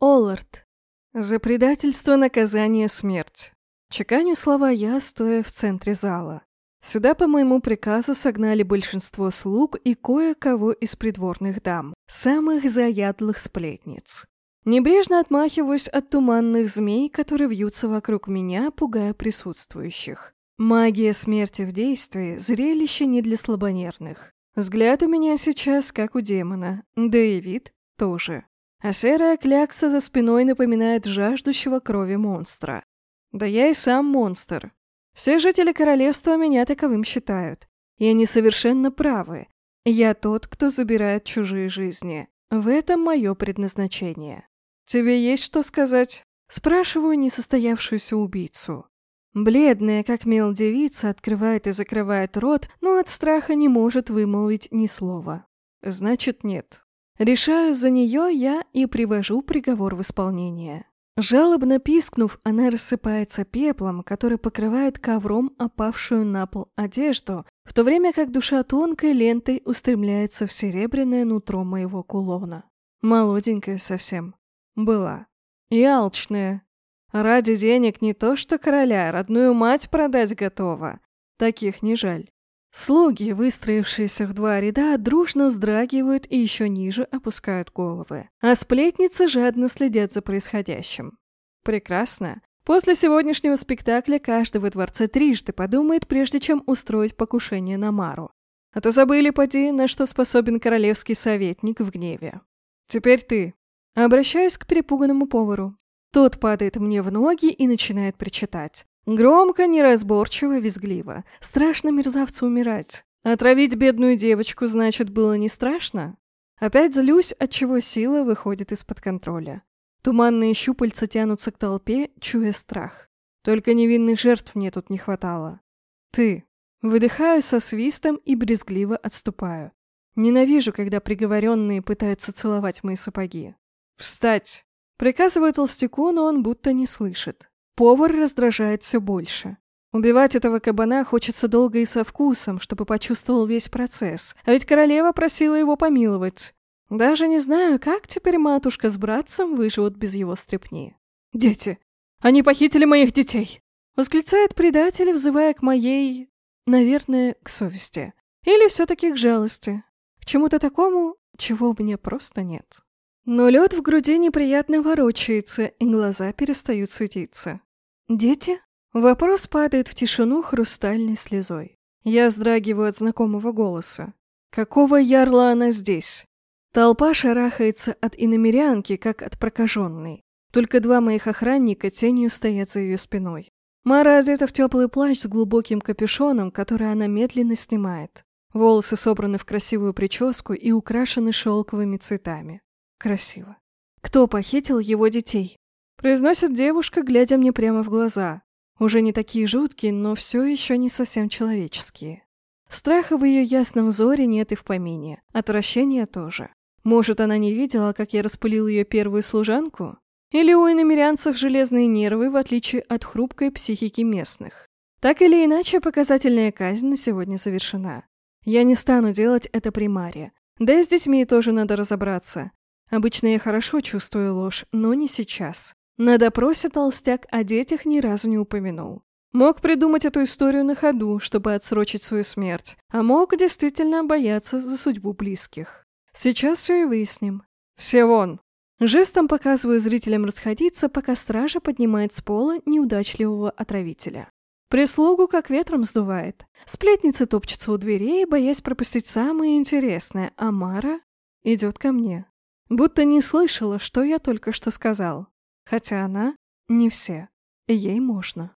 Оллард. За предательство наказание смерть. Чеканю слова я, стоя в центре зала. Сюда по моему приказу согнали большинство слуг и кое-кого из придворных дам, самых заядлых сплетниц. Небрежно отмахиваюсь от туманных змей, которые вьются вокруг меня, пугая присутствующих. Магия смерти в действии – зрелище не для слабонервных. Взгляд у меня сейчас как у демона, да и вид тоже. А серая клякса за спиной напоминает жаждущего крови монстра. Да я и сам монстр. Все жители королевства меня таковым считают. И они совершенно правы. Я тот, кто забирает чужие жизни. В этом мое предназначение. Тебе есть что сказать? Спрашиваю несостоявшуюся убийцу. Бледная, как мел девица, открывает и закрывает рот, но от страха не может вымолвить ни слова. Значит, нет. Решаю за нее я и привожу приговор в исполнение. Жалобно пискнув, она рассыпается пеплом, который покрывает ковром опавшую на пол одежду, в то время как душа тонкой лентой устремляется в серебряное нутро моего кулона. Молоденькая совсем. Была. И алчная, Ради денег не то что короля, родную мать продать готова. Таких не жаль. Слуги, выстроившиеся в два ряда, дружно вздрагивают и еще ниже опускают головы. А сплетницы жадно следят за происходящим. Прекрасно. После сегодняшнего спектакля каждый во дворце трижды подумает, прежде чем устроить покушение на Мару. А то забыли, поди, на что способен королевский советник в гневе. Теперь ты. Обращаюсь к перепуганному повару. Тот падает мне в ноги и начинает причитать. Громко, неразборчиво, визгливо. Страшно мерзавцу умирать. Отравить бедную девочку, значит, было не страшно? Опять злюсь, отчего сила выходит из-под контроля. Туманные щупальца тянутся к толпе, чуя страх. Только невинных жертв мне тут не хватало. Ты. Выдыхаю со свистом и брезгливо отступаю. Ненавижу, когда приговоренные пытаются целовать мои сапоги. Встать! Приказываю толстяку, но он будто не слышит. Повар раздражает все больше. Убивать этого кабана хочется долго и со вкусом, чтобы почувствовал весь процесс. А ведь королева просила его помиловать. Даже не знаю, как теперь матушка с братцем выживут без его стрепни. «Дети! Они похитили моих детей!» Восклицает предатель, взывая к моей... Наверное, к совести. Или все-таки к жалости. К чему-то такому, чего меня просто нет. Но лед в груди неприятно ворочается, и глаза перестают светиться. «Дети?» Вопрос падает в тишину хрустальной слезой. Я вздрагиваю от знакомого голоса. «Какого ярла она здесь?» Толпа шарахается от иномерянки, как от прокаженной. Только два моих охранника тенью стоят за ее спиной. Мара одета в теплый плащ с глубоким капюшоном, который она медленно снимает. Волосы собраны в красивую прическу и украшены шелковыми цветами. Красиво. Кто похитил его детей? Произносит девушка, глядя мне прямо в глаза. Уже не такие жуткие, но все еще не совсем человеческие. Страха в ее ясном взоре нет и в помине. Отвращения тоже. Может, она не видела, как я распылил ее первую служанку? Или у иномерянцев железные нервы, в отличие от хрупкой психики местных? Так или иначе, показательная казнь на сегодня завершена. Я не стану делать это при Маре. Да и с детьми тоже надо разобраться. Обычно я хорошо чувствую ложь, но не сейчас. На допросе толстяк о детях ни разу не упомянул. Мог придумать эту историю на ходу, чтобы отсрочить свою смерть, а мог действительно бояться за судьбу близких. Сейчас все и выясним. Все вон! Жестом показываю зрителям расходиться, пока стража поднимает с пола неудачливого отравителя. Прислугу как ветром сдувает. Сплетницы топчутся у дверей, боясь пропустить самое интересное, а Мара идет ко мне. Будто не слышала, что я только что сказал. Хотя она не все. Ей можно.